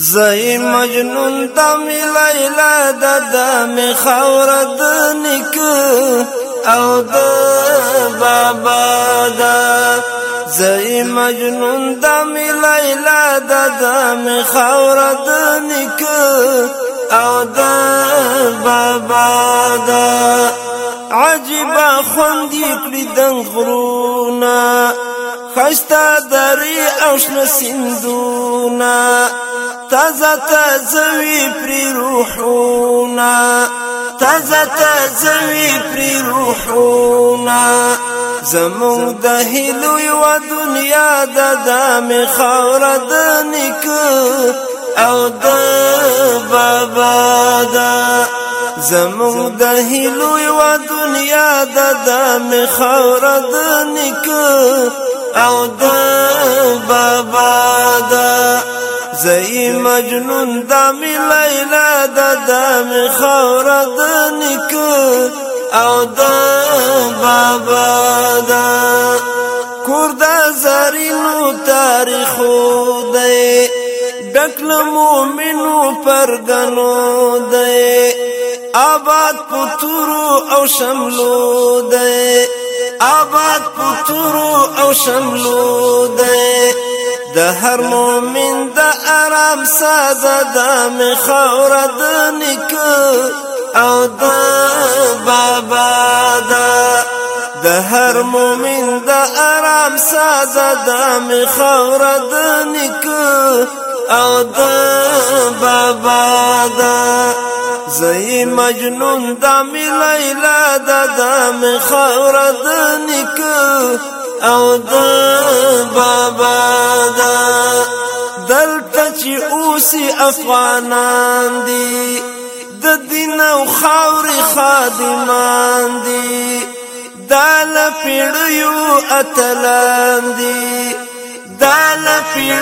زئی مجنون د لیلا د د خورد نک او د بابا دا زئی مجنون د لیلا د د خورد نک او د بابا دا عجیب خوندې کړی دنګ غرونا خستا دری اوشن سندونا تازه تازوی پری روحونا تازه تازوی پری روحونا زمون د هلو یو دنیا د دام خورد نک او د بابا دا زمون د هلو یو دنیا د دام خورد نک او د بابا دا زئی مجنون د می لیلا د د می خور د نک او د بابا دا کور د زرینو تاریخ دی ډکل مومنو پرګنو دی آباد پتورو او شملو دی آباد پتورو او شملو دی د هر مومن د آرام ساده د مخور د نک او د بابا دا د هر مومن د آرام ساده د مخور د نک او د بابا دا زئی مجنون د می لیلا د د مخور د نک او د بابا دا جی چې اوسي افغانان دي د دین او خاور خادمان دي دال پیړیو اتلان دي دال پیړ